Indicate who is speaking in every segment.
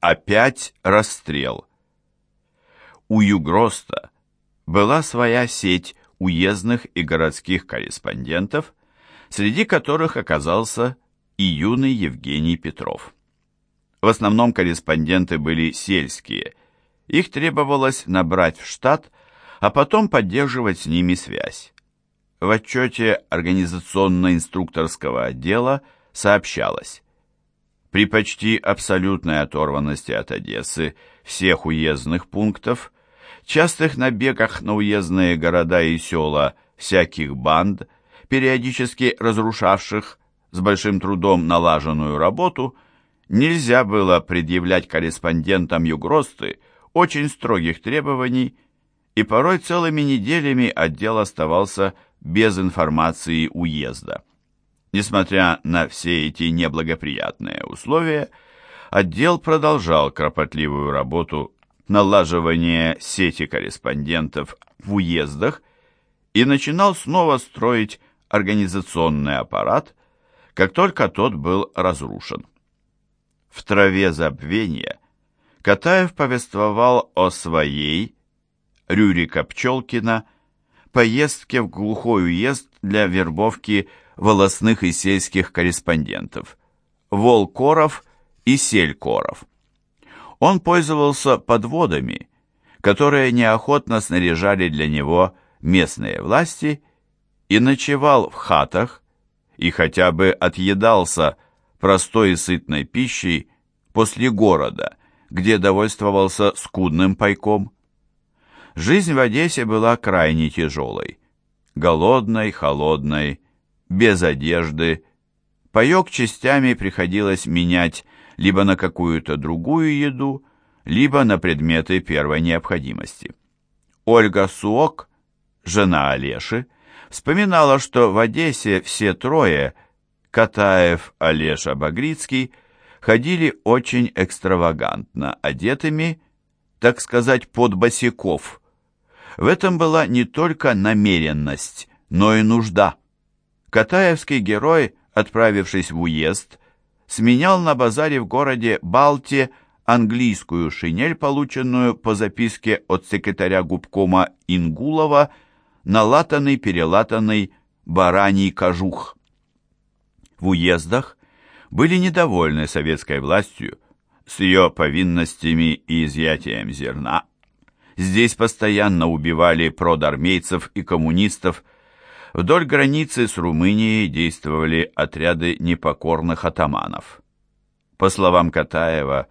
Speaker 1: Опять расстрел. У Югроста была своя сеть уездных и городских корреспондентов, среди которых оказался и юный Евгений Петров. В основном корреспонденты были сельские. Их требовалось набрать в штат, а потом поддерживать с ними связь. В отчете организационно-инструкторского отдела сообщалось, при почти абсолютной оторванности от Одессы всех уездных пунктов, частых набегах на уездные города и села всяких банд, периодически разрушавших с большим трудом налаженную работу, нельзя было предъявлять корреспондентам Югросты очень строгих требований, и порой целыми неделями отдел оставался без информации уезда. Несмотря на все эти неблагоприятные условия, отдел продолжал кропотливую работу налаживания сети корреспондентов в уездах и начинал снова строить организационный аппарат, как только тот был разрушен. В траве забвения Катаев повествовал о своей, Рюрика Пчелкина, поездке в глухой уезд для вербовки волосных и сельских корреспондентов, Волкоров и Селькоров. Он пользовался подводами, которые неохотно снаряжали для него местные власти, и ночевал в хатах, и хотя бы отъедался простой и сытной пищей после города, где довольствовался скудным пайком. Жизнь в Одессе была крайне тяжелой. Голодной, холодной, без одежды. Паек частями приходилось менять либо на какую-то другую еду, либо на предметы первой необходимости. Ольга Суок, жена Олеши, вспоминала, что в Одессе все трое, Катаев, Олеша, Багрицкий, ходили очень экстравагантно одетыми, так сказать, под босиков, в этом была не только намеренность, но и нужда. Катаевский герой, отправившись в уезд, сменял на базаре в городе Балте английскую шинель, полученную по записке от секретаря губкома Ингулова, на латанный-перелатанный бараний кожух. В уездах были недовольны советской властью с ее повинностями и изъятием зерна, Здесь постоянно убивали продармейцев и коммунистов. Вдоль границы с Румынией действовали отряды непокорных атаманов. По словам Катаева,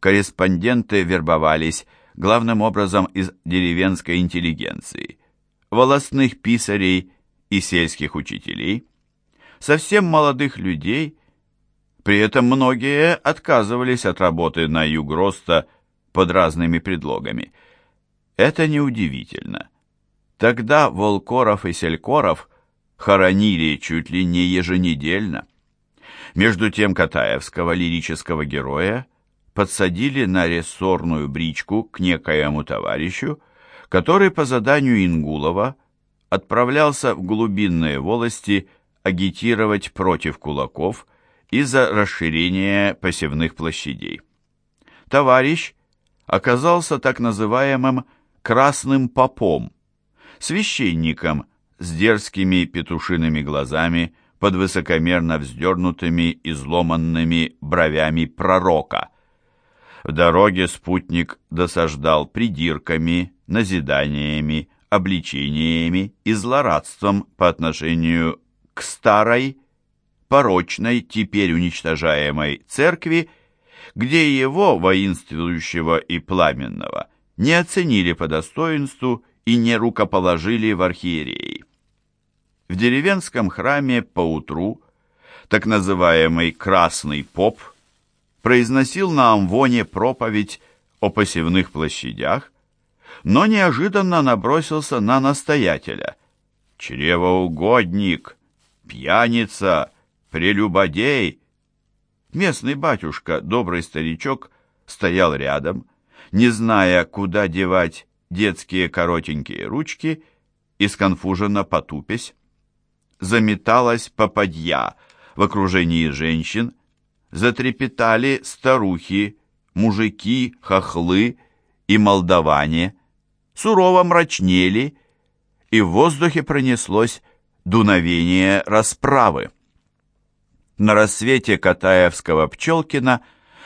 Speaker 1: корреспонденты вербовались главным образом из деревенской интеллигенции, волосных писарей и сельских учителей, совсем молодых людей, при этом многие отказывались от работы на юг роста под разными предлогами – это неудивительно. Тогда Волкоров и Селькоров хоронили чуть ли не еженедельно. Между тем Катаевского лирического героя подсадили на рессорную бричку к некоему товарищу, который по заданию Ингулова отправлялся в глубинные волости агитировать против кулаков и за расширение посевных площадей. Товарищ оказался так называемым красным попом, священником с дерзкими петушиными глазами под высокомерно вздернутыми и изломанными бровями пророка. В дороге спутник досаждал придирками, назиданиями, обличениями и злорадством по отношению к старой, порочной, теперь уничтожаемой церкви, где его, воинствующего и пламенного, не оценили по достоинству и не рукоположили в архиереи. В деревенском храме поутру так называемый «красный поп» произносил на амвоне проповедь о посевных площадях, но неожиданно набросился на настоятеля. «Чревоугодник! Пьяница! Прелюбодей!» Местный батюшка, добрый старичок, стоял рядом, не зная, куда девать детские коротенькие ручки, и сконфуженно потупясь. Заметалась попадья в окружении женщин, затрепетали старухи, мужики, хохлы и молдаване сурово мрачнели, и в воздухе пронеслось дуновение расправы. На рассвете Катаевского Пчелкина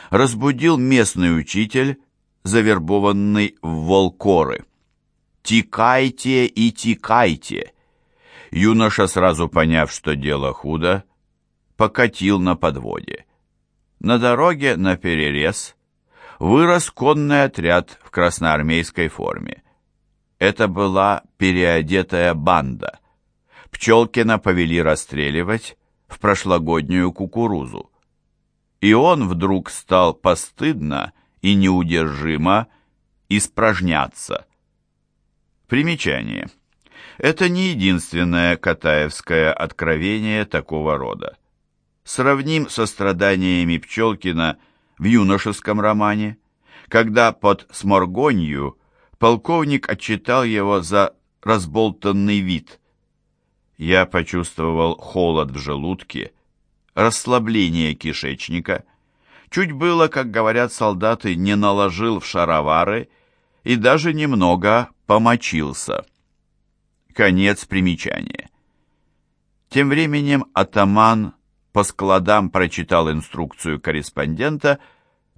Speaker 1: разбудил местный учитель, завербованный в волкоры. «Тикайте и тикайте!» Юноша, сразу поняв, что дело худо, покатил на подводе. На дороге на перерез вырос конный отряд в красноармейской форме. Это была переодетая банда. Пчелкина повели расстреливать в прошлогоднюю кукурузу. И он вдруг стал постыдно и неудержимо испражняться. Примечание. Это не единственное Катаевское откровение такого рода. Сравним со страданиями Пчелкина в юношеском романе, когда под Сморгонью полковник отчитал его за разболтанный вид. Я почувствовал холод в желудке, расслабление кишечника, чуть было, как говорят солдаты, не наложил в шаровары и даже немного помочился. Конец примечания. Тем временем атаман по складам прочитал инструкцию корреспондента,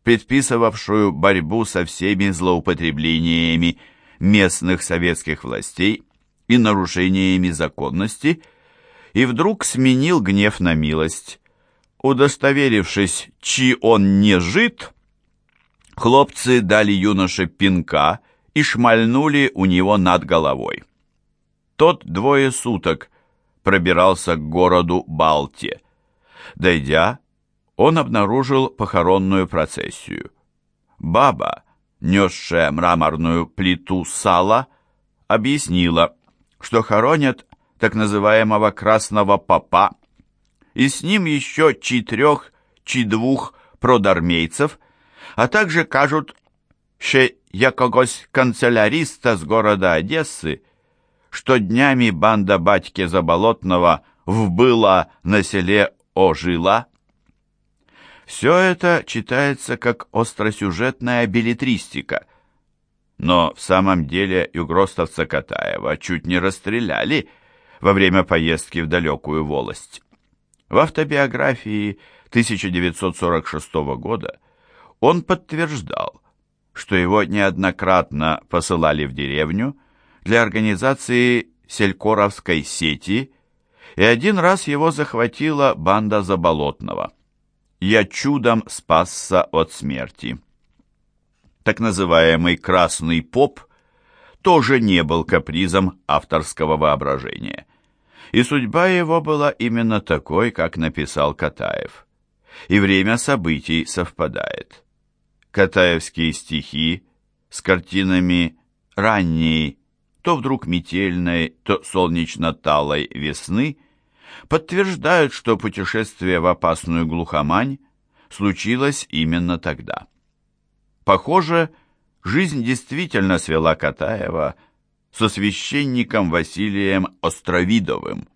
Speaker 1: предписывавшую борьбу со всеми злоупотреблениями местных советских властей и нарушениями законности, и вдруг сменил гнев на милость. Удостоверившись, чи он не жит, хлопцы дали юноше пинка и шмальнули у него над головой. Тот двое суток пробирался к городу Балте. Дойдя, он обнаружил похоронную процессию. Баба, несшая мраморную плиту сала, объяснила, что хоронят так называемого красного попа, и с ним еще четырех, чи двух продармейцев, а также кажут, що якогось канцеляриста с города Одессы, что днями банда батьки Заболотного вбыла на селе Ожила. Все это читается как остросюжетная билетристика, но в самом деле югростовца Катаева чуть не расстреляли во время поездки в далекую волость. В автобиографии 1946 года он подтверждал, что его неоднократно посылали в деревню для организации селькоровской сети, и один раз его захватила банда Заболотного. «Я чудом спасся от смерти». Так называемый «красный поп» тоже не был капризом авторского воображения. И судьба его была именно такой, как написал Катаев. И время событий совпадает. Катаевские стихи с картинами ранней, то вдруг метельной, то солнечно-талой весны подтверждают, что путешествие в опасную глухомань случилось именно тогда. Похоже, жизнь действительно свела Катаева со священником Василием Островидовым.